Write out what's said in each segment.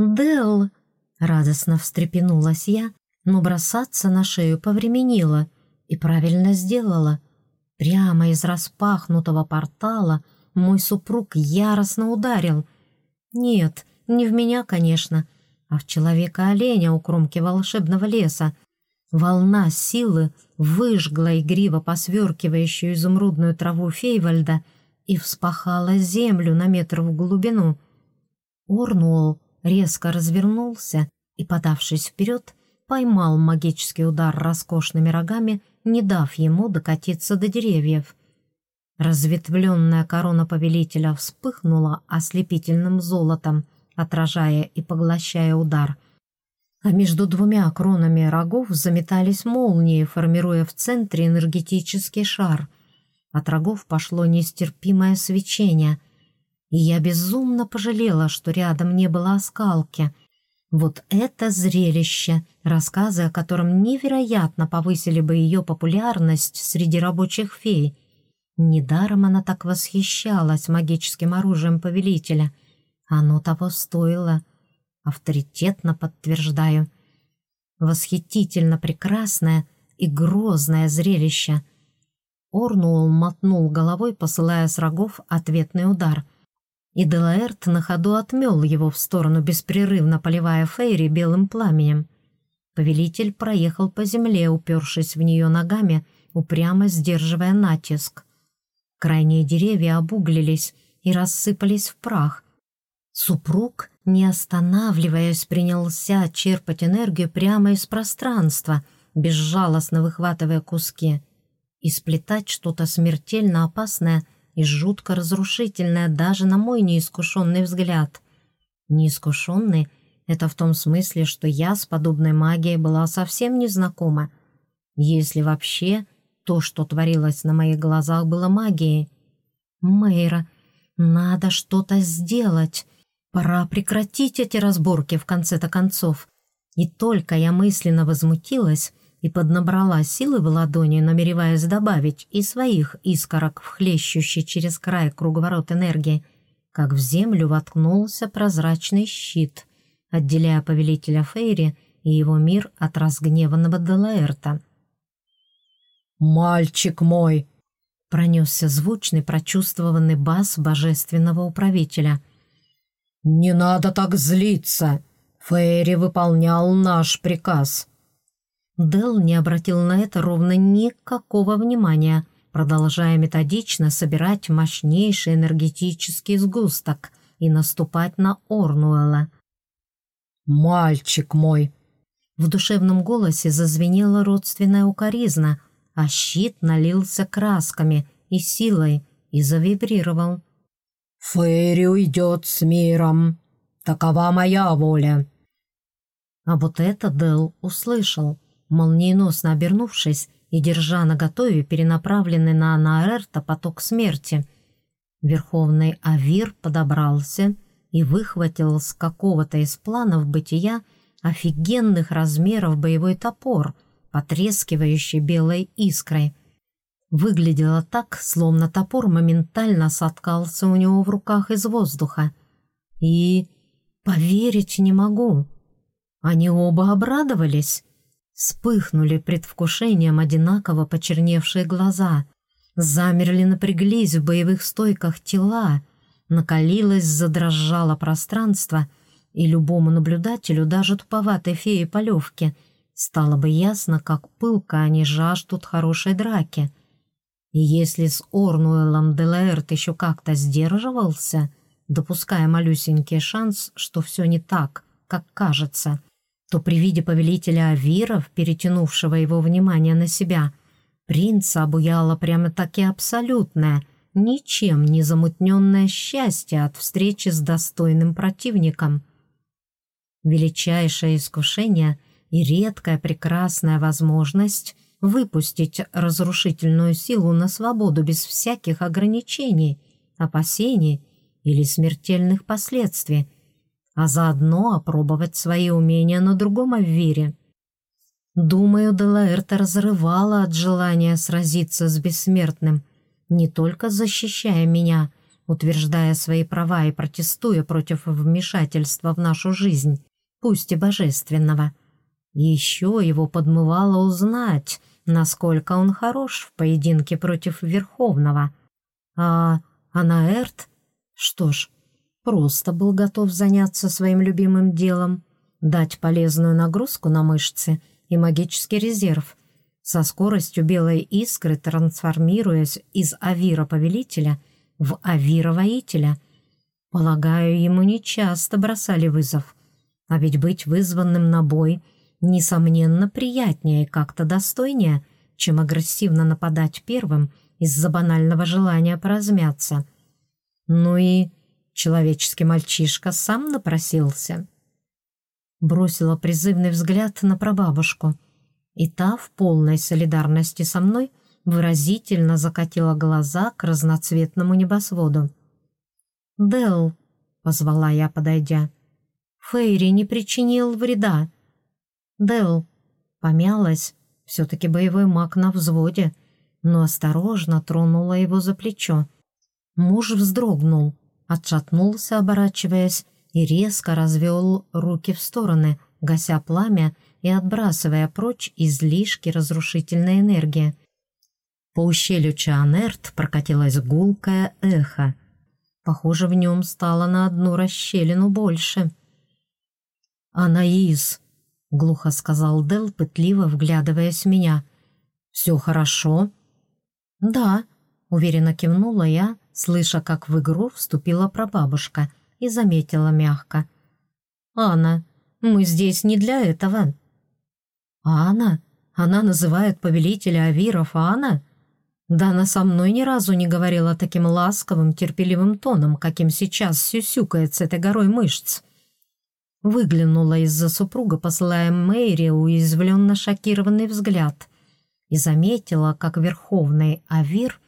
Дел!» — радостно встрепенулась я, но бросаться на шею повременила и правильно сделала. Прямо из распахнутого портала мой супруг яростно ударил. Нет, не в меня, конечно, а в человека-оленя у кромки волшебного леса. Волна силы выжгла игриво посверкивающую изумрудную траву Фейвальда и вспахала землю на метр в глубину. Орнуол резко развернулся и, подавшись вперед, поймал магический удар роскошными рогами, не дав ему докатиться до деревьев. Разветвленная корона повелителя вспыхнула ослепительным золотом, отражая и поглощая удар. А между двумя кронами рогов заметались молнии, формируя в центре энергетический шар. От рогов пошло нестерпимое свечение, и я безумно пожалела, что рядом не было оскалки — вот это зрелище, рассказы о котором невероятно повысили бы ее популярность среди рабочих фей. Недаром она так восхищалась магическим оружием повелителя. Оно того стоило. Авторитетно подтверждаю. Восхитительно прекрасное и грозное зрелище. Орнуол мотнул головой, посылая с рогов ответный удар — и Делаэрт на ходу отмел его в сторону, беспрерывно поливая Фейри белым пламенем. Повелитель проехал по земле, упершись в нее ногами, упрямо сдерживая натиск. Крайние деревья обуглились и рассыпались в прах. Супруг, не останавливаясь, принялся черпать энергию прямо из пространства, безжалостно выхватывая куски, и сплетать что-то смертельно опасное — и жутко разрушительная даже на мой неискушенный взгляд. Неискушенный — это в том смысле, что я с подобной магией была совсем не знакома. Если вообще то, что творилось на моих глазах, было магией. Мэйра, надо что-то сделать. Пора прекратить эти разборки в конце-то концов. И только я мысленно возмутилась, и поднабрала силы в ладони, намереваясь добавить и своих искорок в хлещущий через край круговорот энергии, как в землю воткнулся прозрачный щит, отделяя повелителя Фейри и его мир от разгневанного Делаэрта. «Мальчик мой!» — пронесся звучный, прочувствованный бас божественного управителя. «Не надо так злиться! Фейри выполнял наш приказ!» Дел не обратил на это ровно никакого внимания, продолжая методично собирать мощнейший энергетический сгусток и наступать на Орнуэлла. «Мальчик мой!» В душевном голосе зазвенела родственная укоризна, а щит налился красками и силой и завибрировал. «Фейри уйдет с миром. Такова моя воля». А вот это Дел услышал — молниеносно обернувшись и держа наготове перенаправленный на Анаэрта поток смерти. Верховный Авир подобрался и выхватил с какого-то из планов бытия офигенных размеров боевой топор, потрескивающий белой искрой. Выглядело так, словно топор моментально соткался у него в руках из воздуха. И поверить не могу. Они оба обрадовались. Вспыхнули предвкушением одинаково почерневшие глаза. Замерли, напряглись в боевых стойках тела. Накалилось, задрожало пространство, и любому наблюдателю, даже туповатой феи полевки, стало бы ясно, как пылко они жаждут хорошей драки. И если с Орнуэлом Делаэрт еще как-то сдерживался, допуская малюсенький шанс, что все не так, как кажется, то при виде повелителя Авиров, перетянувшего его внимание на себя, принца обуяло прямо-таки абсолютное, ничем не замутненное счастье от встречи с достойным противником. Величайшее искушение и редкая прекрасная возможность выпустить разрушительную силу на свободу без всяких ограничений, опасений или смертельных последствий — а заодно опробовать свои умения на другом Аввире. Думаю, Делаэрта разрывала от желания сразиться с бессмертным, не только защищая меня, утверждая свои права и протестуя против вмешательства в нашу жизнь, пусть и божественного. Еще его подмывало узнать, насколько он хорош в поединке против Верховного. А Анаэрт, что ж, просто был готов заняться своим любимым делом, дать полезную нагрузку на мышцы и магический резерв, со скоростью белой искры трансформируясь из Авира-повелителя в Авира-воителя. Полагаю, ему нечасто бросали вызов, а ведь быть вызванным на бой — несомненно, приятнее и как-то достойнее, чем агрессивно нападать первым из-за банального желания поразмяться. Ну и человеческий мальчишка сам напросился. Бросила призывный взгляд на прабабушку, и та в полной солидарности со мной выразительно закатила глаза к разноцветному небосводу. «Делл», — позвала я, подойдя, — «Фейри не причинил вреда, Дэл помялась, все-таки боевой маг на взводе, но осторожно тронула его за плечо. Муж вздрогнул, отшатнулся, оборачиваясь, и резко развел руки в стороны, гася пламя и отбрасывая прочь излишки разрушительной энергии. По ущелью Чаанерт прокатилось гулкое эхо. Похоже, в нем стало на одну расщелину больше. «Анаис!» — глухо сказал Дел, пытливо вглядываясь в меня. «Все хорошо?» «Да», — уверенно кивнула я, слыша, как в игру вступила прабабушка и заметила мягко. «Анна, мы здесь не для этого». «Анна? Она называет повелителя Авиров Анна?» Да она со мной ни разу не говорила таким ласковым, терпеливым тоном, каким сейчас сюсюкает с этой горой мышц. Выглянула из-за супруга, посылая Мэри уязвленно шокированный взгляд, и заметила, как верховный Авир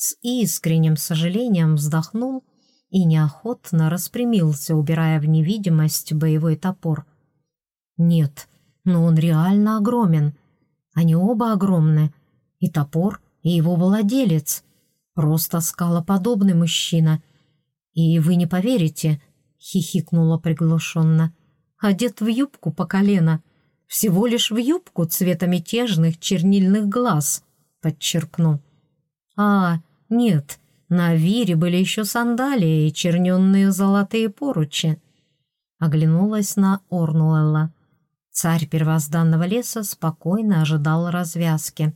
с искренним сожалением вздохнул и неохотно распрямился, убирая в невидимость боевой топор. «Нет, но он реально огромен. Они оба огромны. И топор, и его владелец. Просто скалоподобный мужчина. И вы не поверите», — хихикнула приглушенно, — одет в юбку по колено, всего лишь в юбку цвета мятежных чернильных глаз, подчеркну. А, нет, на Вире были еще сандалии и черненные золотые поручи. Оглянулась на Орнуэлла. Царь первозданного леса спокойно ожидал развязки.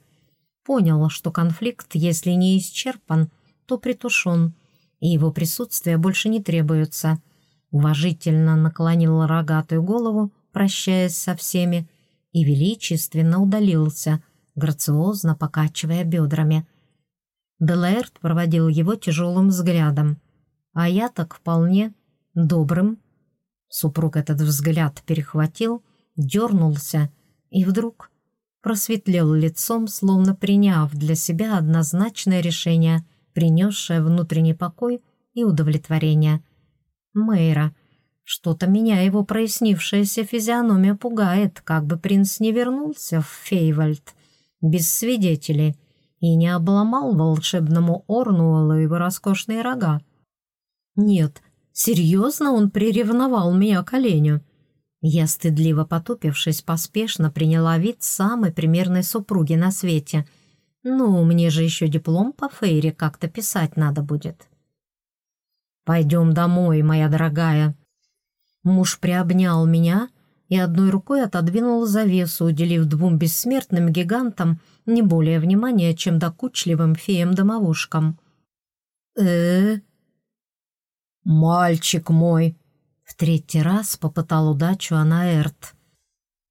Понял, что конфликт, если не исчерпан, то притушен, и его присутствие больше не требуется — уважительно наклонил рогатую голову, прощаясь со всеми, и величественно удалился, грациозно покачивая бедрами. Делаэрт проводил его тяжелым взглядом, а я так вполне добрым. Супруг этот взгляд перехватил, дернулся и вдруг просветлел лицом, словно приняв для себя однозначное решение, принесшее внутренний покой и удовлетворение — Мэйра. Что-то меня его прояснившаяся физиономия пугает, как бы принц не вернулся в Фейвальд без свидетелей и не обломал волшебному Орнуэллу его роскошные рога. Нет, серьезно он приревновал меня к оленю. Я, стыдливо потупившись, поспешно приняла вид самой примерной супруги на свете. Ну, мне же еще диплом по Фейре как-то писать надо будет. «Пойдем домой, моя дорогая». Муж приобнял меня и одной рукой отодвинул завесу, уделив двум бессмертным гигантам не более внимания, чем докучливым феям-домовушкам. э «Мальчик мой!» — в третий раз попытал удачу Анаэрт.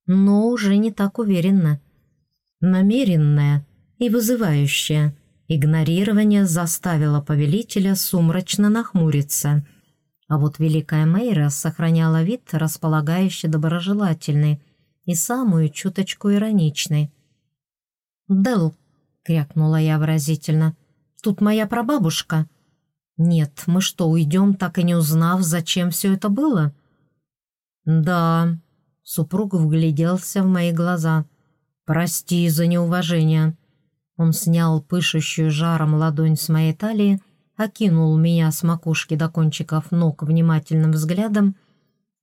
Но уже не так уверенно. Намеренная и вызывающая — Игнорирование заставило повелителя сумрачно нахмуриться. А вот Великая Мейра сохраняла вид располагающий доброжелательный и самую чуточку ироничный. «Дел!» — крякнула я выразительно. «Тут моя прабабушка». «Нет, мы что, уйдем, так и не узнав, зачем все это было?» «Да», — супруг вгляделся в мои глаза. «Прости за неуважение». Он снял пышущую жаром ладонь с моей талии окинул меня с макушки до кончиков ног внимательным взглядом,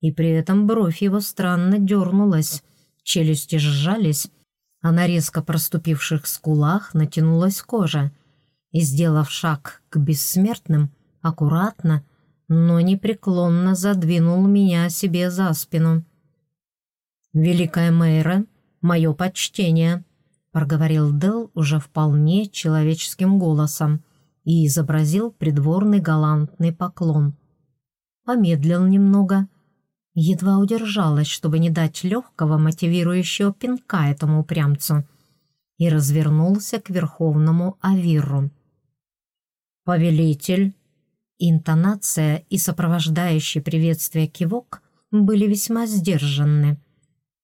и при этом бровь его странно дернулась, челюсти сжались, а на резко проступивших скулах натянулась кожа. И, сделав шаг к бессмертным, аккуратно, но непреклонно задвинул меня себе за спину. «Великая Мэйра, мое почтение», — проговорил Дел уже вполне человеческим голосом и изобразил придворный галантный поклон. Помедлил немного, едва удержалась, чтобы не дать легкого мотивирующего пинка этому упрямцу, и развернулся к верховному Авиру. «Повелитель!» Интонация и сопровождающий приветствие кивок были весьма сдержанны.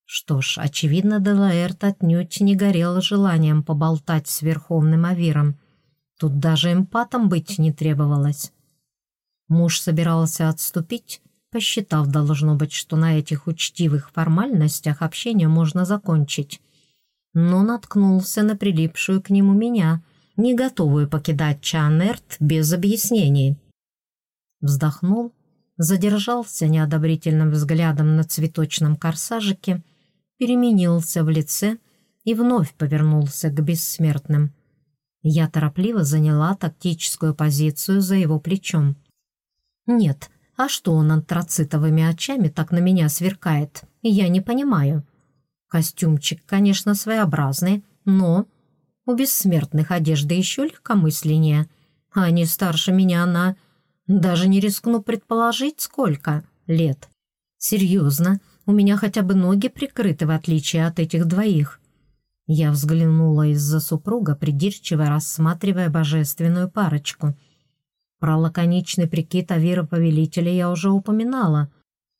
Что ж, очевидно, Делаэрт отнюдь не горел желанием поболтать с Верховным Авиром. Тут даже эмпатом быть не требовалось. Муж собирался отступить, посчитав, должно быть, что на этих учтивых формальностях общение можно закончить. Но наткнулся на прилипшую к нему меня, не готовую покидать Чанерт без объяснений вздохнул, задержался неодобрительным взглядом на цветочном корсажике, переменился в лице и вновь повернулся к бессмертным. Я торопливо заняла тактическую позицию за его плечом. «Нет, а что он антрацитовыми очами так на меня сверкает? Я не понимаю. Костюмчик, конечно, своеобразный, но у бессмертных одежда еще легкомысленнее. А они старше меня на даже не рискну предположить, сколько лет. Серьезно, у меня хотя бы ноги прикрыты, в отличие от этих двоих. Я взглянула из-за супруга, придирчиво рассматривая божественную парочку. Про лаконичный прикид Авира Повелителя я уже упоминала,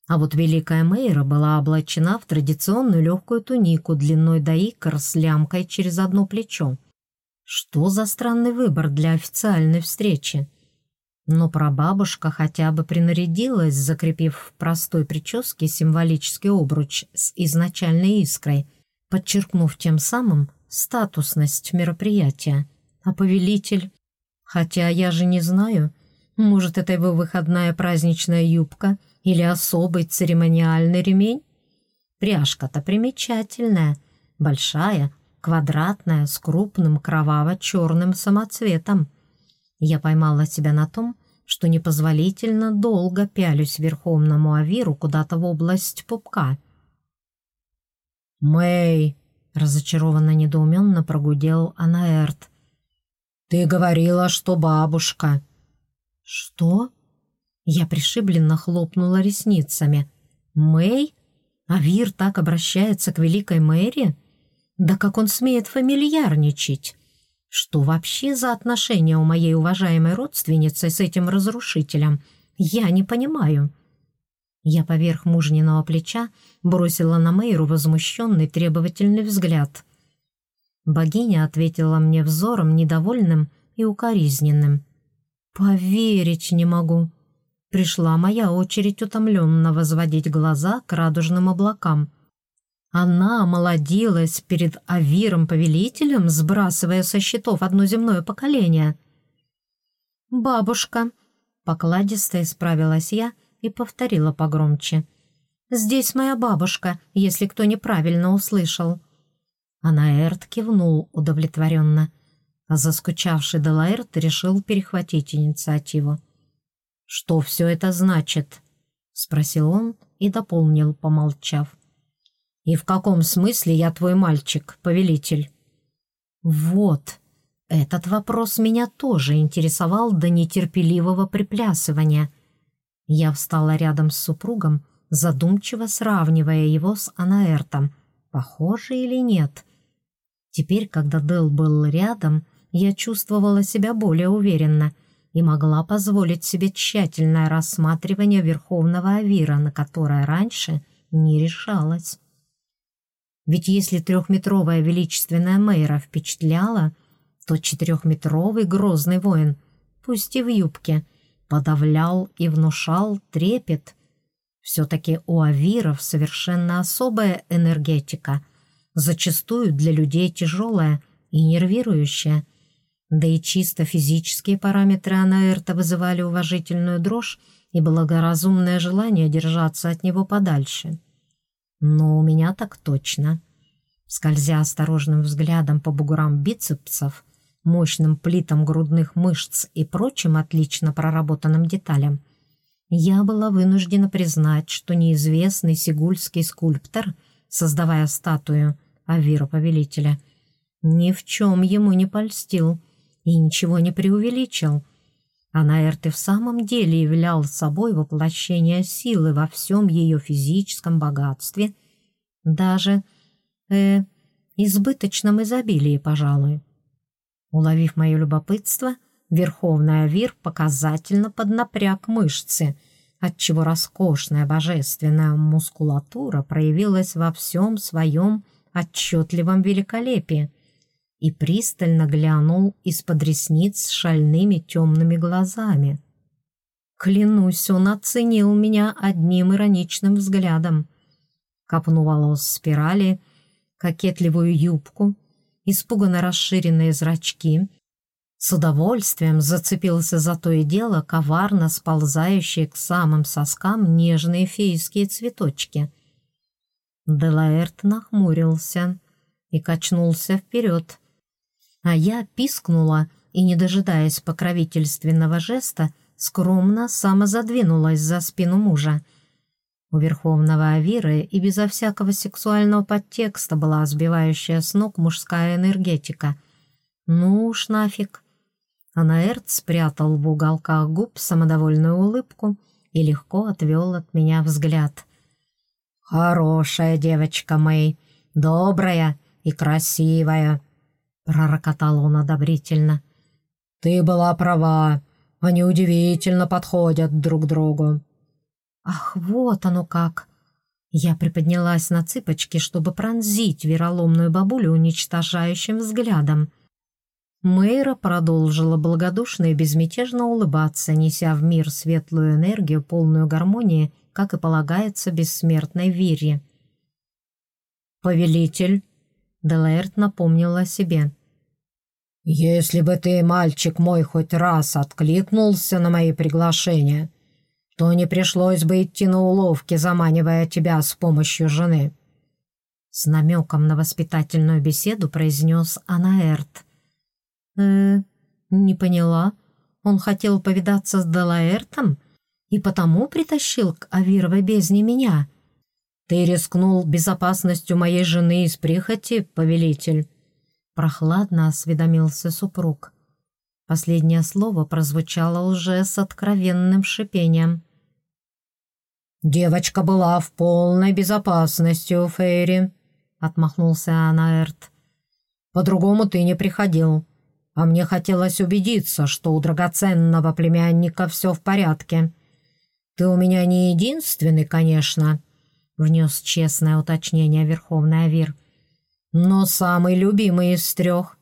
а вот Великая Мейра была облачена в традиционную легкую тунику длиной до икр с лямкой через одно плечо. Что за странный выбор для официальной встречи? Но прабабушка хотя бы принарядилась, закрепив в простой прическе символический обруч с изначальной искрой, подчеркнув тем самым статусность мероприятия. А повелитель? Хотя я же не знаю. Может, это его выходная праздничная юбка или особый церемониальный ремень? Пряжка-то примечательная, большая, квадратная, с крупным кроваво-черным самоцветом. Я поймала себя на том, что непозволительно долго пялюсь верховному Авиру куда-то в область пупка. «Мэй!» — разочарованно недоуменно прогудел Анаэрт. «Ты говорила, что бабушка». «Что?» Я пришибленно хлопнула ресницами. «Мэй? Авир так обращается к великой Мэри? Да как он смеет фамильярничать!» Что вообще за отношения у моей уважаемой родственницы с этим разрушителем? Я не понимаю. Я поверх мужниного плеча бросила на Мейру возмущенный требовательный взгляд. Богиня ответила мне взором недовольным и укоризненным. «Поверить не могу». Пришла моя очередь утомленно возводить глаза к радужным облакам. Она молодилась перед Авиром-повелителем, сбрасывая со счетов одно земное поколение. «Бабушка», — покладисто исправилась я и повторила погромче. «Здесь моя бабушка, если кто неправильно услышал». Анаэрт кивнул удовлетворенно, а заскучавший Делаэрт решил перехватить инициативу. «Что все это значит?» — спросил он и дополнил, помолчав. «И в каком смысле я твой мальчик, повелитель?» «Вот, этот вопрос меня тоже интересовал до нетерпеливого приплясывания. Я встала рядом с супругом, задумчиво сравнивая его с Анаэртом. Похоже или нет?» Теперь, когда Дэл был рядом, я чувствовала себя более уверенно и могла позволить себе тщательное рассматривание Верховного Авира, на которое раньше не решалась. Ведь если трехметровая величественная Мейра впечатляла, то четырехметровый грозный воин, пусть и в юбке, подавлял и внушал трепет. Все-таки у авиров совершенно особая энергетика, зачастую для людей тяжелая и нервирующая. Да и чисто физические параметры Анаэрта вызывали уважительную дрожь и благоразумное желание держаться от него подальше. Но у меня так точно. Скользя осторожным взглядом по буграм бицепсов, мощным плитам грудных мышц и прочим отлично проработанным деталям, я была вынуждена признать, что неизвестный сигульский скульптор, создавая статую Авира-повелителя, ни в чем ему не польстил и ничего не преувеличил. А Наэрт и в самом деле являл собой воплощение силы во всем ее физическом богатстве, даже, э, избыточном изобилии, пожалуй. Уловив мое любопытство, Верховный Авир показательно поднапряг мышцы, отчего роскошная божественная мускулатура проявилась во всем своем отчетливом великолепии и пристально глянул из-под ресниц шальными темными глазами. Клянусь, он оценил меня одним ироничным взглядом. Копну волос спирали, кокетливую юбку — испуганно расширенные зрачки, с удовольствием зацепился за то и дело коварно сползающие к самым соскам нежные фейские цветочки. Делаэрт нахмурился и качнулся вперед, а я пискнула и, не дожидаясь покровительственного жеста, скромно самозадвинулась за спину мужа — у Верховного Авиры и безо всякого сексуального подтекста была сбивающая с ног мужская энергетика. Ну уж нафиг. Анаэрт спрятал в уголках губ самодовольную улыбку и легко отвел от меня взгляд. «Хорошая девочка Мэй, добрая и красивая», — пророкотал он одобрительно. «Ты была права, они удивительно подходят друг другу». Ах, вот оно как! Я приподнялась на цыпочки, чтобы пронзить вероломную бабулю уничтожающим взглядом. Мэйра продолжила благодушно и безмятежно улыбаться, неся в мир светлую энергию, полную гармонии, как и полагается бессмертной Вире. «Повелитель!» — Делаэрт напомнил о себе. «Если бы ты, мальчик мой, хоть раз откликнулся на мои приглашения, то не пришлось бы идти на уловки, заманивая тебя с помощью жены». С намеком на воспитательную беседу произнес Анаэрт. «Э, не поняла. Он хотел повидаться с Делаэртом и потому притащил к Авировой бездне меня. Ты рискнул безопасностью моей жены из прихоти, повелитель?» Прохладно осведомился супруг. Последнее слово прозвучало уже с откровенным шипением. «Девочка была в полной безопасности у Фейри», — отмахнулся Анаэрт. «По-другому ты не приходил, а мне хотелось убедиться, что у драгоценного племянника все в порядке. Ты у меня не единственный, конечно», — внес честное уточнение Верховный Авир, «но самый любимый из трех».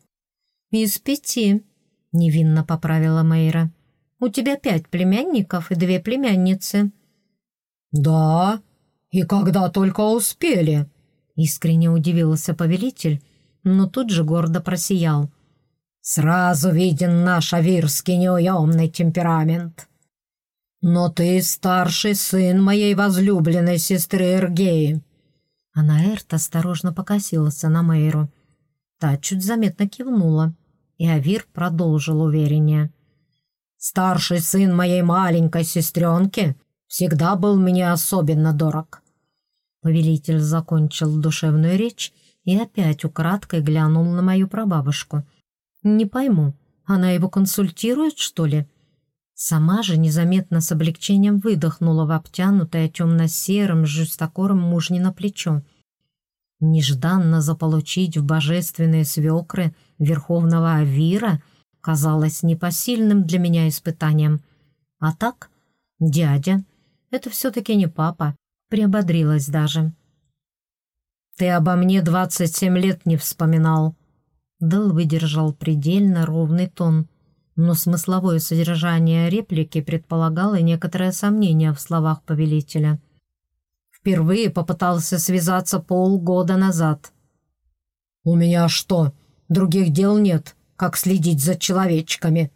«Из пяти», — невинно поправила Мейра. «У тебя пять племянников и две племянницы». «Да? И когда только успели?» Искренне удивился повелитель, но тут же гордо просиял. «Сразу виден наш авирский неуемный темперамент. Но ты старший сын моей возлюбленной сестры Эргеи». Анаэрт осторожно покосился на Мейру. Та чуть заметно кивнула, и Авир продолжил увереннее. «Старший сын моей маленькой сестренки всегда был мне особенно дорог». Повелитель закончил душевную речь и опять украдкой глянул на мою прабабушку. «Не пойму, она его консультирует, что ли?» Сама же незаметно с облегчением выдохнула в обтянутое темно-серым жестокором мужнино плечо. Нежданно заполучить в божественные свекры верховного Авира казалось непосильным для меня испытанием. А так, дядя, это все-таки не папа. Приободрилась даже. «Ты обо мне двадцать семь лет не вспоминал». Дэл выдержал предельно ровный тон, но смысловое содержание реплики предполагало некоторое сомнение в словах повелителя. Впервые попытался связаться полгода назад. «У меня что, других дел нет?» как следить за человечками.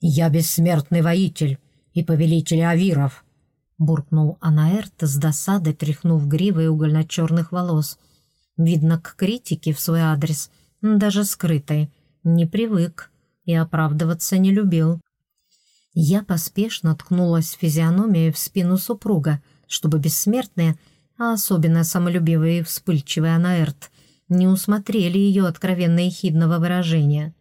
Я бессмертный воитель и повелитель авиров», — буркнул Анаэрт с досадой, тряхнув гривой угольно-черных волос. Видно, к критике в свой адрес, даже скрытой, не привык и оправдываться не любил. Я поспешно ткнулась физиономией в спину супруга, чтобы бессмертные, а особенно самолюбивые и вспыльчивые Анаэрт, не усмотрели ее откровенно ехидного выражения.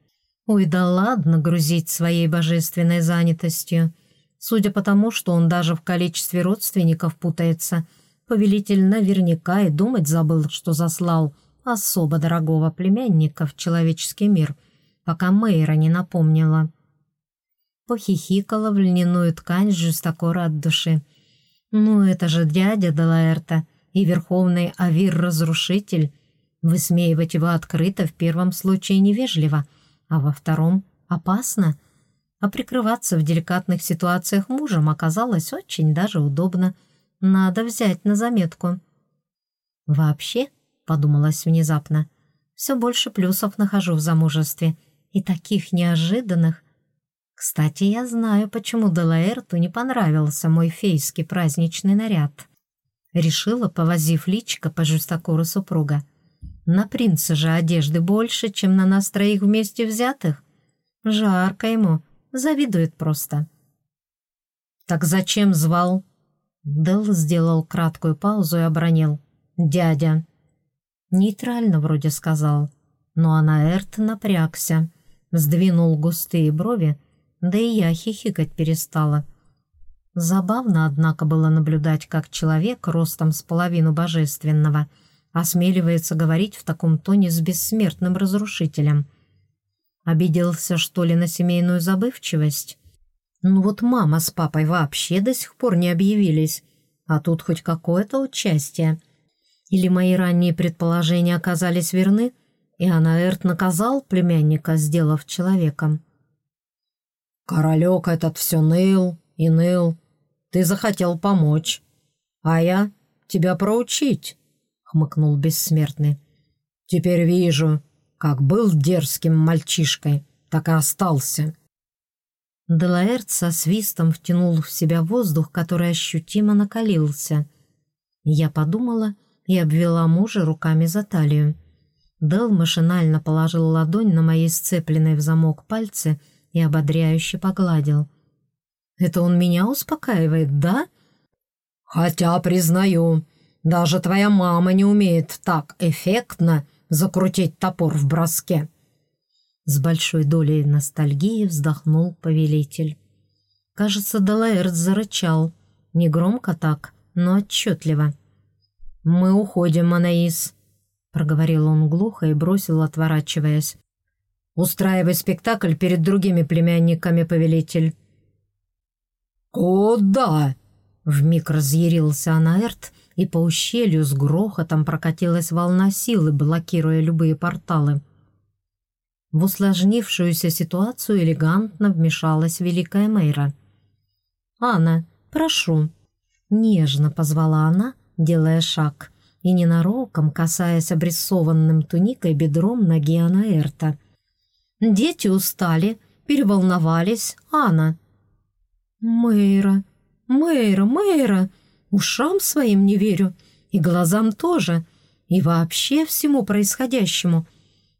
Ой, да ладно грузить своей божественной занятостью. Судя по тому, что он даже в количестве родственников путается, повелитель наверняка и думать забыл, что заслал особо дорогого племянника в человеческий мир, пока Мейра не напомнила. Похихикала в льняную ткань жестокора от души. «Ну, это же дядя Делаэрта и верховный Авир-разрушитель. Высмеивать его открыто в первом случае невежливо — а во втором — опасно. А прикрываться в деликатных ситуациях мужем оказалось очень даже удобно. Надо взять на заметку. «Вообще», — подумалось внезапно, — «все больше плюсов нахожу в замужестве, и таких неожиданных. Кстати, я знаю, почему Делаэрту не понравился мой фейский праздничный наряд». Решила, повозив личко по жестокору супруга. На принца же одежды больше, чем на нас троих вместе взятых. Жарко ему, завидует просто. «Так зачем звал?» Дел сделал краткую паузу и обронил. «Дядя». Нейтрально вроде сказал, но Анаэрт напрягся, сдвинул густые брови, да и я хихикать перестала. Забавно, однако, было наблюдать, как человек ростом с половину божественного — осмеливается говорить в таком тоне с бессмертным разрушителем. Обиделся, что ли, на семейную забывчивость? Ну вот мама с папой вообще до сих пор не объявились, а тут хоть какое-то участие. Или мои ранние предположения оказались верны, и Анаэрт наказал племянника, сделав человеком. «Королек этот все ныл и ныл. Ты захотел помочь, а я тебя проучить» хмыкнул бессмертный. «Теперь вижу, как был дерзким мальчишкой, так и остался». Делаэрт со свистом втянул в себя воздух, который ощутимо накалился. Я подумала и обвела мужа руками за талию. Дел машинально положил ладонь на мои сцепленные в замок пальцы и ободряюще погладил. «Это он меня успокаивает, да?» «Хотя, признаю, даже твоя мама не умеет так эффектно закрутить топор в броске». С большой долей ностальгии вздохнул повелитель. Кажется, Делаэрт зарычал. Не громко так, но отчетливо. «Мы уходим, Анаис», — проговорил он глухо и бросил, отворачиваясь. «Устраивай спектакль перед другими племянниками, повелитель». «Куда?» — вмиг разъярился Анаэрт и по ущелью с грохотом прокатилась волна силы, блокируя любые порталы. В усложнившуюся ситуацию элегантно вмешалась Великая Мейра. «Анна, прошу!» Нежно позвала она, делая шаг, и ненароком касаясь обрисованным туникой бедром ноги Анаэрта. «Дети устали, переволновались, Анна!» «Мэйра, Мэйра, Мэйра!» Ушам своим не верю, и глазам тоже, и вообще всему происходящему.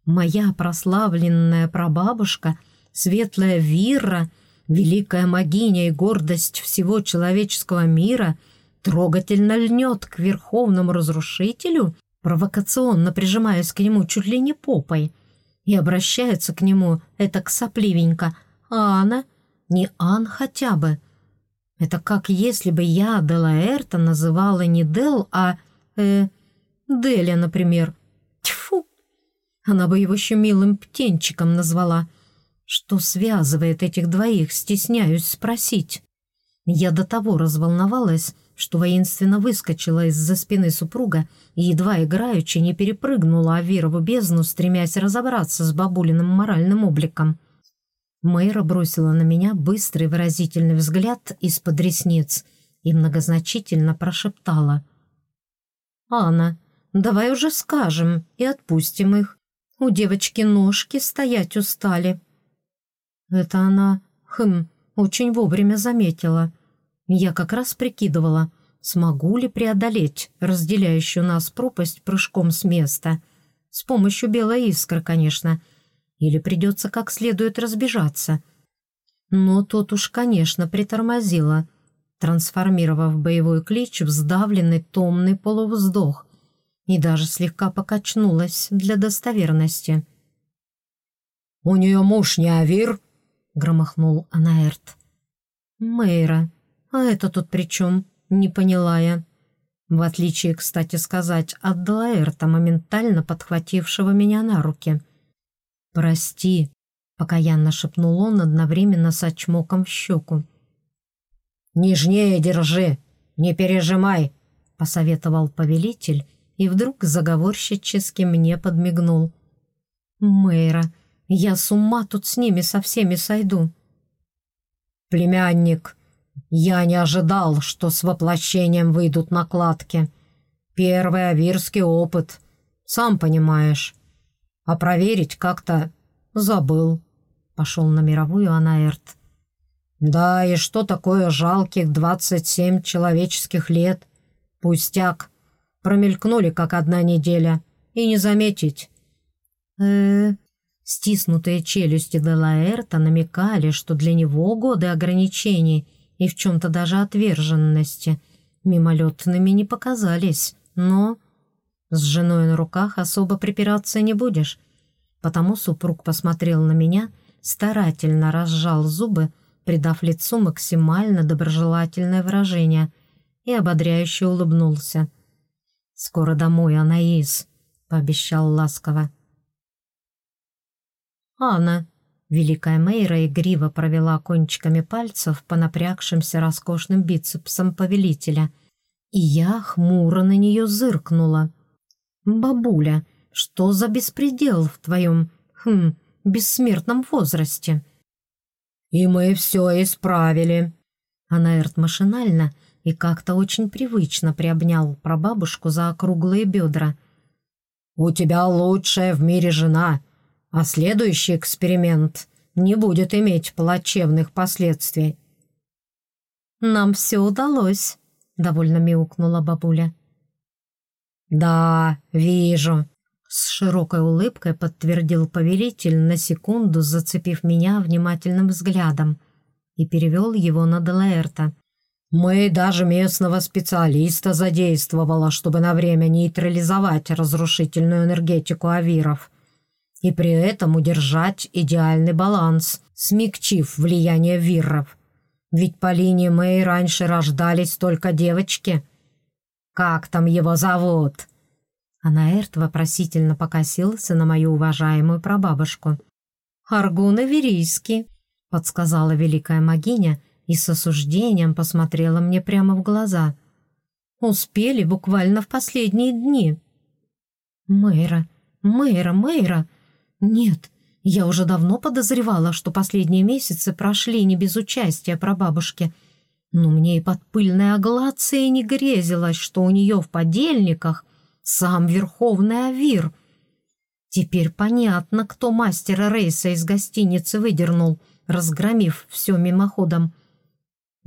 Моя прославленная прабабушка, светлая Вира, великая могиня и гордость всего человеческого мира, трогательно льнет к верховному разрушителю, провокационно прижимаясь к нему чуть ли не попой, и обращается к нему это к сопливенько. А она? Не Ан хотя бы — это как если бы я Делаэрта называла не Дел, а... э... Деля, например. Тьфу! Она бы его еще милым птенчиком назвала. Что связывает этих двоих, стесняюсь спросить. Я до того разволновалась, что воинственно выскочила из-за спины супруга и, едва играючи, не перепрыгнула Авирову бездну, стремясь разобраться с бабулиным моральным обликом. Мэйра бросила на меня быстрый выразительный взгляд из-под ресниц и многозначительно прошептала. «Анна, давай уже скажем и отпустим их. У девочки ножки стоять устали». Это она, хм, очень вовремя заметила. Я как раз прикидывала, смогу ли преодолеть разделяющую нас пропасть прыжком с места. С помощью белой искры, конечно. Или придется как следует разбежаться. Но тут уж, конечно, притормозила, трансформировав боевой клич в сдавленный томный полувздох и даже слегка покачнулась для достоверности. «У нее муж не Авир?» — громохнул Анаэрт. «Мэйра, а это тут при чем?» — не поняла я. В отличие, кстати сказать, от Делаэрта, моментально подхватившего меня на руки. «Прости», — покаянно шепнул он одновременно с очмоком в щеку. «Нежнее держи, не пережимай», — посоветовал повелитель и вдруг заговорщически мне подмигнул. «Мэйра, я с ума тут с ними со всеми сойду». «Племянник, я не ожидал, что с воплощением выйдут накладки. Первый авирский опыт, сам понимаешь. А проверить как-то забыл», — пошел на мировую Анаэрт. «Да, и что такое жалких двадцать семь человеческих лет? Пустяк» промелькнули, как одна неделя, и не заметить. э Стиснутые челюсти Делаэрта намекали, что для него годы ограничений и в чем-то даже отверженности мимолетными не показались, но с женой на руках особо припираться не будешь. Потому супруг посмотрел на меня, старательно разжал зубы, придав лицу максимально доброжелательное выражение, и ободряюще улыбнулся. «Скоро домой, Анаис», — пообещал ласково. «Анна», — великая Мейра игриво провела кончиками пальцев по напрягшимся роскошным бицепсам повелителя, и я хмуро на нее зыркнула. «Бабуля, что за беспредел в твоем, хм, бессмертном возрасте?» «И мы все исправили», — Анаэрт машинально — и как-то очень привычно приобнял прабабушку за округлые бедра. «У тебя лучшая в мире жена, а следующий эксперимент не будет иметь плачевных последствий». «Нам все удалось», — довольно мяукнула бабуля. «Да, вижу», — с широкой улыбкой подтвердил повелитель, на секунду зацепив меня внимательным взглядом и перевел его на Делаэрта. Мы даже местного специалиста задействовала, чтобы на время нейтрализовать разрушительную энергетику авиров и при этом удержать идеальный баланс, смягчив влияние вирров. Ведь по линии Мэй раньше рождались только девочки. Как там его зовут?» Анаэрт вопросительно покосился на мою уважаемую прабабушку. «Аргун Иверийский», — подсказала великая могиня, и с осуждением посмотрела мне прямо в глаза. Успели буквально в последние дни. Мэйра, Мэйра, Мэйра. Нет, я уже давно подозревала, что последние месяцы прошли не без участия прабабушки. Но мне и под пыльной аглацией не грезилось, что у нее в подельниках сам Верховный Авир. Теперь понятно, кто мастера рейса из гостиницы выдернул, разгромив все мимоходом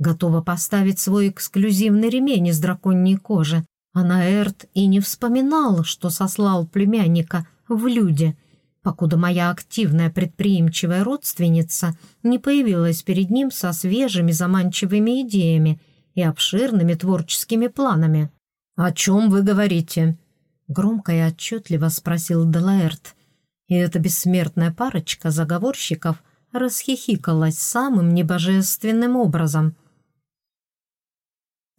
готова поставить свой эксклюзивный ремень из драконьей кожи. А Наэрт и не вспоминал, что сослал племянника в люди, покуда моя активная предприимчивая родственница не появилась перед ним со свежими заманчивыми идеями и обширными творческими планами. «О чем вы говорите?» — громко и отчетливо спросил Делаэрт. И эта бессмертная парочка заговорщиков расхихикалась самым небожественным образом —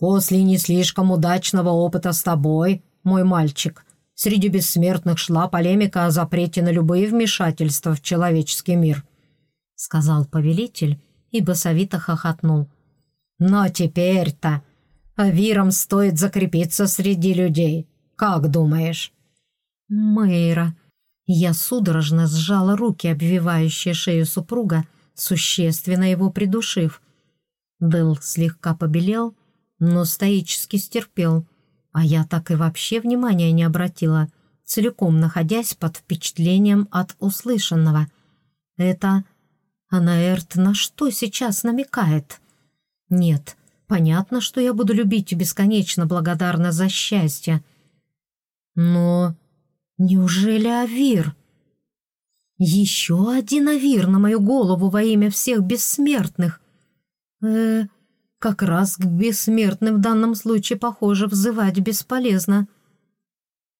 После не слишком удачного опыта с тобой, мой мальчик, среди бессмертных шла полемика о запрете на любые вмешательства в человеческий мир», — сказал повелитель и басовито хохотнул. «Но теперь-то Авирам стоит закрепиться среди людей. Как думаешь?» «Мэйра...» Я судорожно сжала руки, обвивающие шею супруга, существенно его придушив. Дэл слегка побелел, но стоически стерпел, а я так и вообще внимания не обратила, целиком находясь под впечатлением от услышанного. Это Анаэрт на что сейчас намекает? Нет, понятно, что я буду любить и бесконечно благодарна за счастье. Но неужели Авир? Еще один Авир на мою голову во имя всех бессмертных. Э, как раз к бессмертным в данном случае, похоже, взывать бесполезно.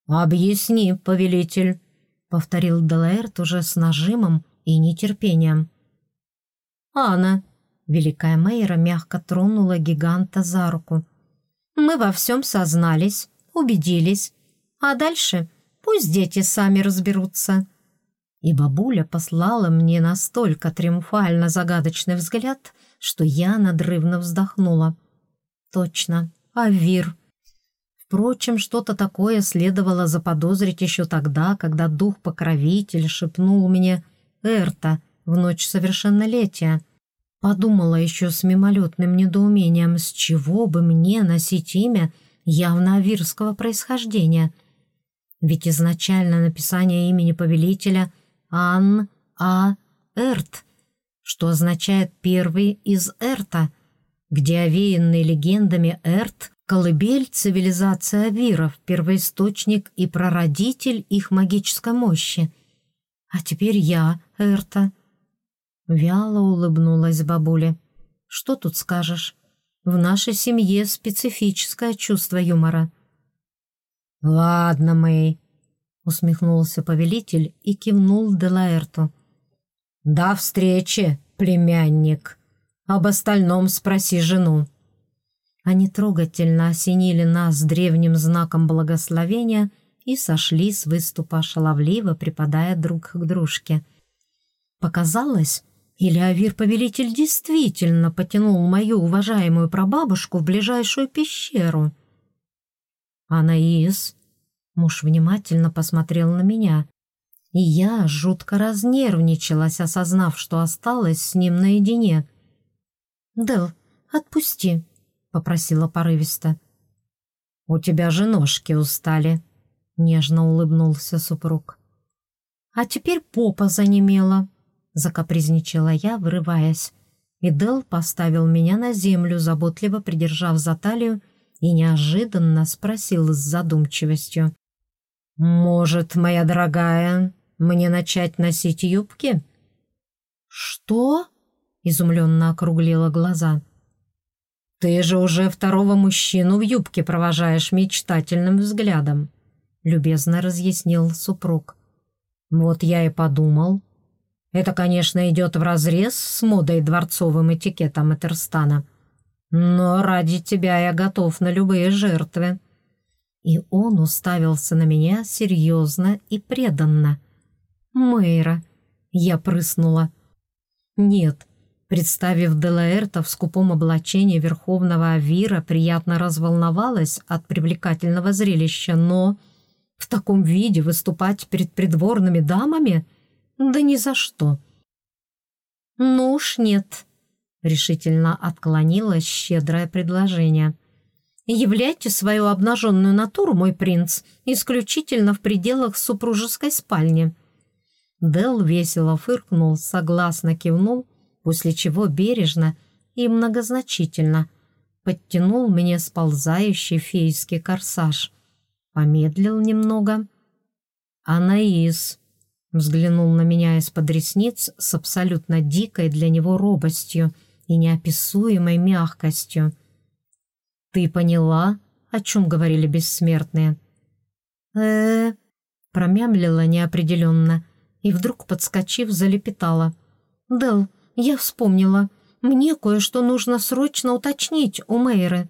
«Объясни, повелитель», — повторил Делаэрт уже с нажимом и нетерпением. «Анна», — великая Мейра мягко тронула гиганта за руку. «Мы во всем сознались, убедились, а дальше пусть дети сами разберутся». И бабуля послала мне настолько триумфально загадочный взгляд, что я надрывно вздохнула. «Точно, Авир». Впрочем, что-то такое следовало заподозрить еще тогда, когда дух-покровитель шепнул мне «Эрта» в ночь совершеннолетия. Подумала еще с мимолетным недоумением, с чего бы мне носить имя явно авирского происхождения. Ведь изначально написание имени повелителя Ан А. Эрт, что означает «первый из Эрта», где овеянный легендами Эрт колыбель цивилизации Авиров, первоисточник и прародитель их магической мощи. А теперь я, Эрта. Вяло улыбнулась бабуля. Что тут скажешь? В нашей семье специфическое чувство юмора. «Ладно, Мэй», — усмехнулся повелитель и кивнул Делаэрту. «До встречи, племянник. Об остальном спроси жену». Они трогательно осенили нас древним знаком благословения и сошли с выступа шаловливо, припадая друг к дружке. Показалось, или Авир-повелитель действительно потянул мою уважаемую прабабушку в ближайшую пещеру? «Анаис», — муж внимательно посмотрел на меня, и я жутко разнервничалась, осознав, что осталась с ним наедине. «Дел, отпусти», попросила порывисто. «У тебя же ножки устали», — нежно улыбнулся супруг. «А теперь попа занемела», — закапризничала я, вырываясь. И Дел поставил меня на землю, заботливо придержав за талию, и неожиданно спросил с задумчивостью. «Может, моя дорогая, мне начать носить юбки?» «Что?» — изумленно округлила глаза. «Ты же уже второго мужчину в юбке провожаешь мечтательным взглядом», — любезно разъяснил супруг. «Вот я и подумал. Это, конечно, идет вразрез с модой дворцовым этикетом Этерстана, но ради тебя я готов на любые жертвы». И он уставился на меня серьезно и преданно. «Мэйра!» — я прыснула. «Нет, Представив Делаэрта в скупом облачении верховного Авира, приятно разволновалась от привлекательного зрелища, но в таком виде выступать перед придворными дамами? Да ни за что. «Ну уж нет», — решительно отклонилось щедрое предложение. «Являйте свою обнаженную натуру, мой принц, исключительно в пределах супружеской спальни». Дел весело фыркнул, согласно кивнул после чего бережно и многозначительно подтянул мне сползающий фейский корсаж. Помедлил немного. «Анаис», — взглянул на меня из-под ресниц с абсолютно дикой для него робостью и неописуемой мягкостью. «Ты поняла, о чем говорили бессмертные?» э промямлила неопределенно и вдруг, подскочив, залепетала. «Дел, я вспомнила. Мне кое-что нужно срочно уточнить у Мэйры».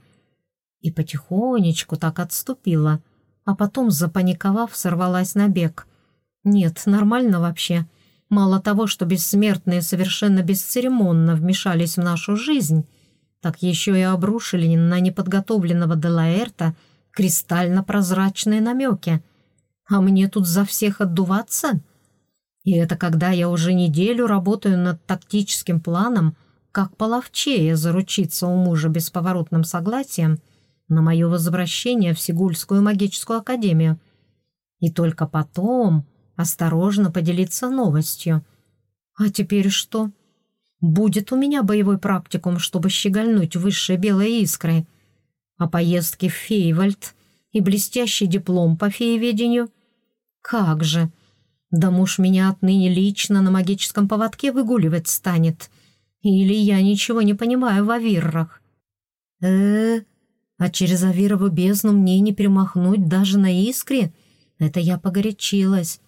И потихонечку так отступила, а потом, запаниковав, сорвалась на бег. «Нет, нормально вообще. Мало того, что бессмертные совершенно бесцеремонно вмешались в нашу жизнь, так еще и обрушили на неподготовленного Делаэрта кристально-прозрачные намеки. А мне тут за всех отдуваться?» И это когда я уже неделю работаю над тактическим планом, как половчее заручиться у мужа бесповоротным согласием на мое возвращение в Сигульскую магическую академию. и только потом осторожно поделиться новостью. А теперь что? Будет у меня боевой практикум, чтобы щегольнуть высшей белой искрой. А поездки в Фейвальд и блестящий диплом по фееведению? Как же! Да муж меня отныне лично на магическом поводке выгуливать станет. Или я ничего не понимаю в авиррах. э э а через авирову бездну мне не перемахнуть даже на искре? Это я погорячилась.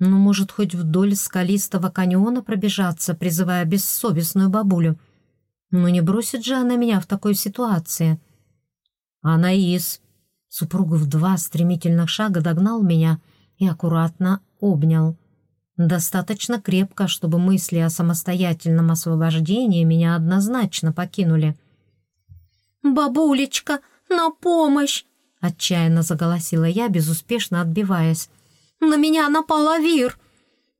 Ну, может, хоть вдоль скалистого каньона пробежаться, призывая бессовестную бабулю. Ну, не бросит же она меня в такой ситуации. Анаис. Супруг в два стремительных шага догнал меня и аккуратно обнял. Достаточно крепко, чтобы мысли о самостоятельном освобождении меня однозначно покинули. «Бабулечка, на помощь!» — отчаянно заголосила я, безуспешно отбиваясь. «На меня напал Авир!»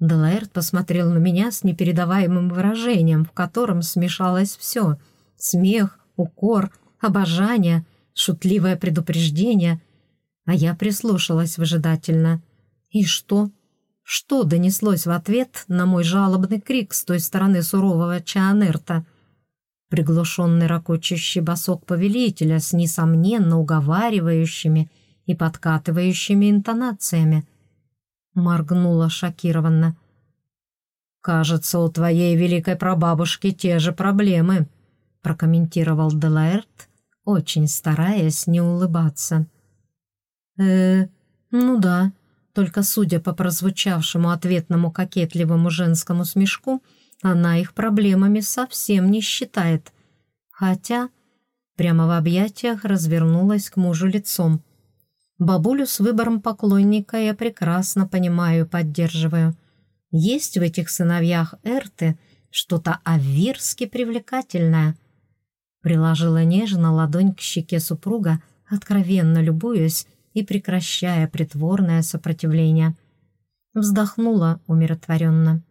Делаэрт посмотрел на меня с непередаваемым выражением, в котором смешалось все — смех, укор, обожание, шутливое предупреждение. А я прислушалась выжидательно. «И что?» Что донеслось в ответ на мой жалобный крик с той стороны сурового Чаанерта? Приглушенный ракочущий босок повелителя с несомненно уговаривающими и подкатывающими интонациями. Моргнула шокированно. «Кажется, у твоей великой прабабушки те же проблемы», прокомментировал Делаэрт, очень стараясь не улыбаться. э ну да», только судя по прозвучавшему ответному кокетливому женскому смешку, она их проблемами совсем не считает. Хотя прямо в объятиях развернулась к мужу лицом. Бабулю с выбором поклонника я прекрасно понимаю и поддерживаю. Есть в этих сыновьях Эрты что-то авирски привлекательное. Приложила нежно ладонь к щеке супруга, откровенно любуясь и прекращая притворное сопротивление. Вздохнула умиротворенно.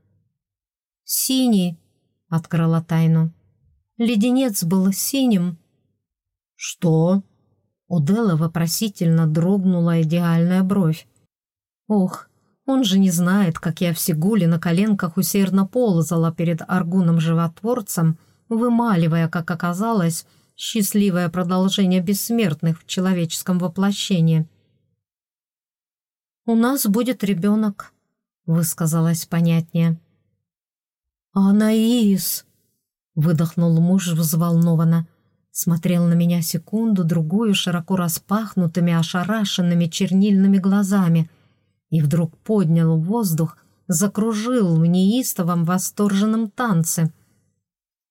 «Синий!» — открыла тайну. «Леденец был синим». «Что?» У Делла вопросительно дрогнула идеальная бровь. «Ох, он же не знает, как я в Сигуле на коленках усердно ползала перед аргуном-животворцем, вымаливая, как оказалось, счастливое продолжение бессмертных в человеческом воплощении. «У нас будет ребенок», — высказалась понятнее. «Анаис!» — выдохнул муж взволнованно. Смотрел на меня секунду-другую широко распахнутыми, ошарашенными чернильными глазами и вдруг поднял воздух, закружил в неистовом восторженном танце.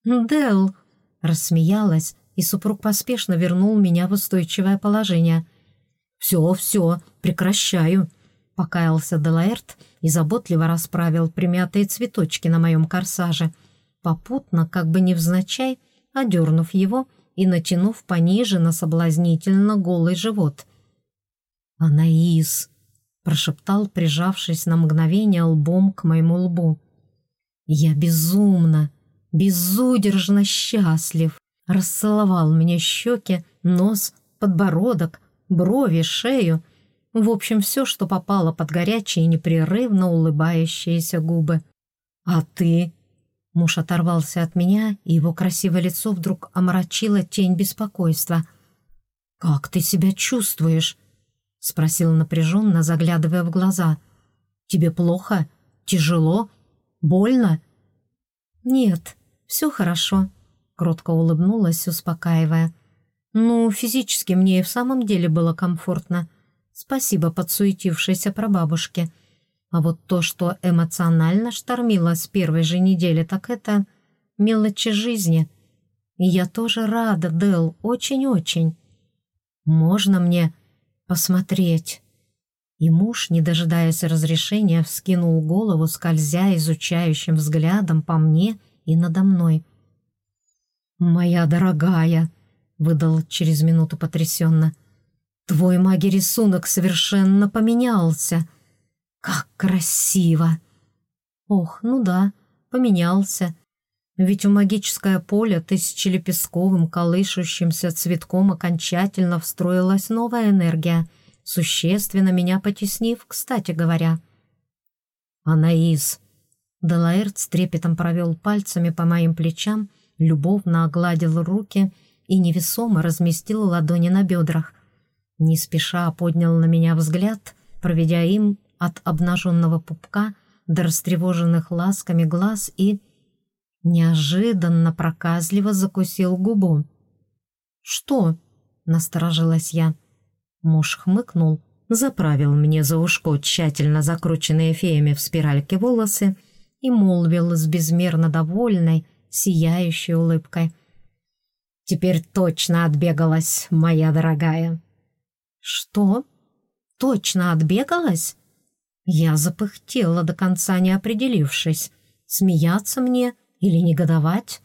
«Дел!» — рассмеялась, и супруг поспешно вернул меня в устойчивое положение. «Все, все, прекращаю!» — покаялся Делаэрт и заботливо расправил примятые цветочки на моем корсаже, попутно, как бы невзначай, одернув его и натянув пониже на соблазнительно голый живот. «Анаис!» — прошептал, прижавшись на мгновение лбом к моему лбу. «Я безумно, безудержно счастлив!» Расцеловал мне щеки, нос, подбородок, брови, шею — в общем, все, что попало под горячие, непрерывно улыбающиеся губы. «А ты?» Муж оторвался от меня, и его красивое лицо вдруг омрачило тень беспокойства. «Как ты себя чувствуешь?» — спросил напряженно, заглядывая в глаза. «Тебе плохо? Тяжело? Больно?» «Нет, все хорошо», — кротко улыбнулась, успокаивая. «Ну, физически мне и в самом деле было комфортно. Спасибо подсуетившейся прабабушке. А вот то, что эмоционально штормило с первой же недели, так это мелочи жизни. И я тоже рада, Дэл, очень-очень. Можно мне посмотреть?» И муж, не дожидаясь разрешения, вскинул голову, скользя изучающим взглядом по мне и надо мной. «Моя дорогая!» — выдал через минуту потрясенно. Твой маги-рисунок совершенно поменялся. Как красиво! Ох, ну да, поменялся. Ведь у магическое поле тысячелепестковым колышущимся цветком окончательно встроилась новая энергия, существенно меня потеснив, кстати говоря. «Анаис!» Делаэрт с трепетом провел пальцами по моим плечам, любовно огладил руки и невесомо разместил ладони на бедрах. Не спеша поднял на меня взгляд, проведя им от обнаженного пупка до растревоженных ласками глаз и неожиданно проказливо закусил губу. «Что?» — насторожилась я. Муж хмыкнул, заправил мне за ушко тщательно закрученные феями в спиральке волосы и молвил с безмерно довольной, сияющей улыбкой. «Теперь точно отбегалась, моя дорогая». «Что? Точно отбегалась?» Я запыхтела до конца, не определившись, смеяться мне или негодовать.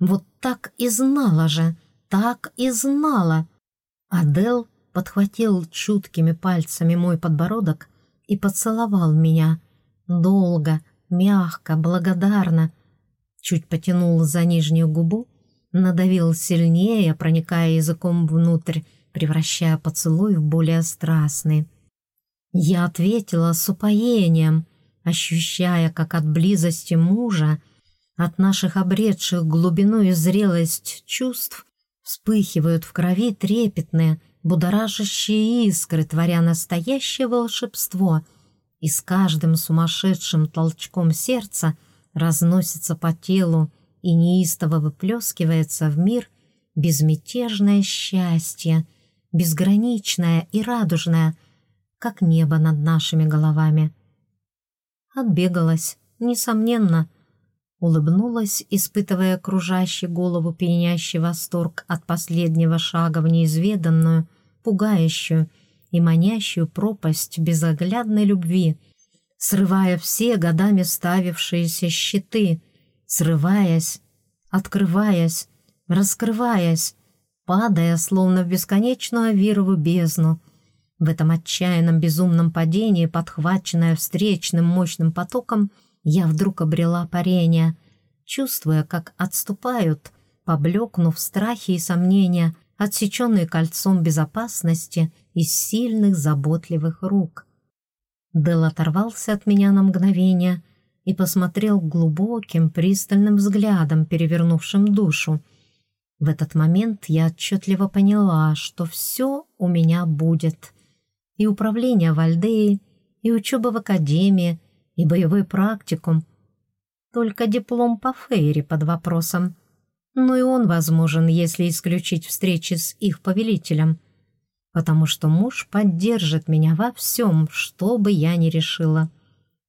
Вот так и знала же, так и знала. Адел подхватил чуткими пальцами мой подбородок и поцеловал меня. Долго, мягко, благодарно. Чуть потянул за нижнюю губу, надавил сильнее, проникая языком внутрь, превращая поцелуй в более страстный. Я ответила с упоением, ощущая, как от близости мужа от наших обретших глубину и зрелость чувств вспыхивают в крови трепетные, будоражащие искры, творя настоящее волшебство, и с каждым сумасшедшим толчком сердца разносится по телу и неистово выплескивается в мир безмятежное счастье, безграничное и радужное, как небо над нашими головами. Отбегалась, несомненно, — улыбнулась, испытывая окружающий голову пьянящий восторг от последнего шага в неизведанную, пугающую и манящую пропасть безоглядной любви, срывая все годами ставившиеся щиты, срываясь, открываясь, раскрываясь, падая, словно в бесконечную авировую бездну. В этом отчаянном безумном падении, подхваченная встречным мощным потоком, я вдруг обрела парение, чувствуя, как отступают, поблекнув страхи и сомнения, отсеченные кольцом безопасности из сильных заботливых рук. Дел оторвался от меня на мгновение и посмотрел глубоким, пристальным взглядом, перевернувшим душу. В этот момент я отчетливо поняла, что все у меня будет. И управление в Альдее, и учеба в академии — и боевой практикум. Только диплом по Фейре под вопросом. Но и он возможен, если исключить встречи с их повелителем. Потому что муж поддержит меня во всем, что бы я ни решила.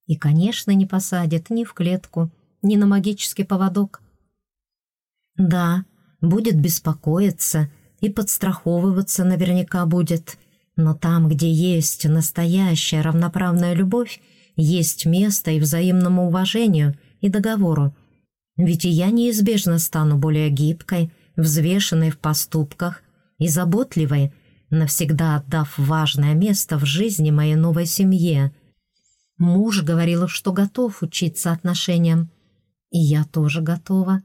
И, конечно, не посадит ни в клетку, ни на магический поводок. Да, будет беспокоиться и подстраховываться наверняка будет, но там, где есть настоящая равноправная любовь, есть место и взаимному уважению, и договору. Ведь и я неизбежно стану более гибкой, взвешенной в поступках и заботливой, навсегда отдав важное место в жизни моей новой семье. Муж говорил, что готов учиться отношениям. И я тоже готова.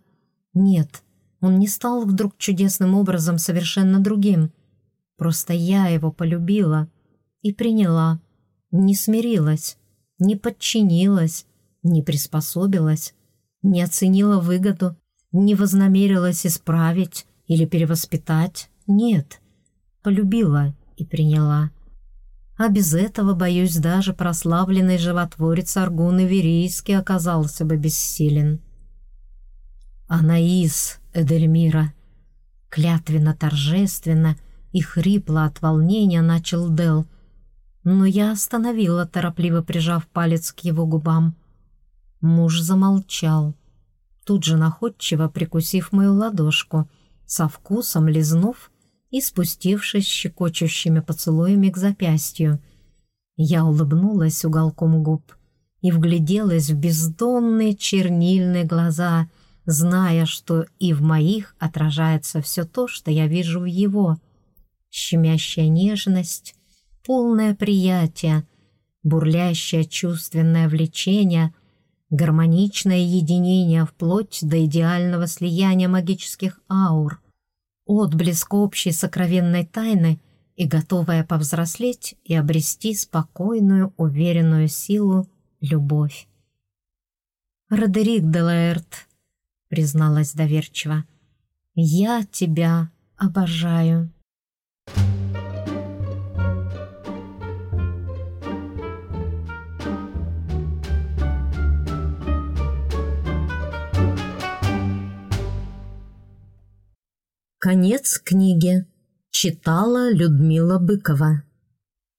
Нет, он не стал вдруг чудесным образом совершенно другим. Просто я его полюбила и приняла, не смирилась не подчинилась, не приспособилась, не оценила выгоду, не вознамерилась исправить или перевоспитать. Нет, полюбила и приняла. А без этого, боюсь, даже прославленный животворец Аргун Иверийский оказался бы бессилен. Анаис Эдельмира, клятвенно-торжественно и хрипло от волнения начал Дел — но я остановила, торопливо прижав палец к его губам. Муж замолчал, тут же находчиво прикусив мою ладошку, со вкусом лизнув и спустившись щекочущими поцелуями к запястью. Я улыбнулась уголком губ и вгляделась в бездонные чернильные глаза, зная, что и в моих отражается все то, что я вижу в его. Щемящая нежность, полное приятие, бурлящее чувственное влечение, гармоничное единение вплоть до идеального слияния магических аур, отблеск общей сокровенной тайны и готовая повзрослеть и обрести спокойную, уверенную силу, любовь. «Родерик де Лаэрт», — призналась доверчиво, — «я тебя обожаю». Конец книги. Читала Людмила Быкова.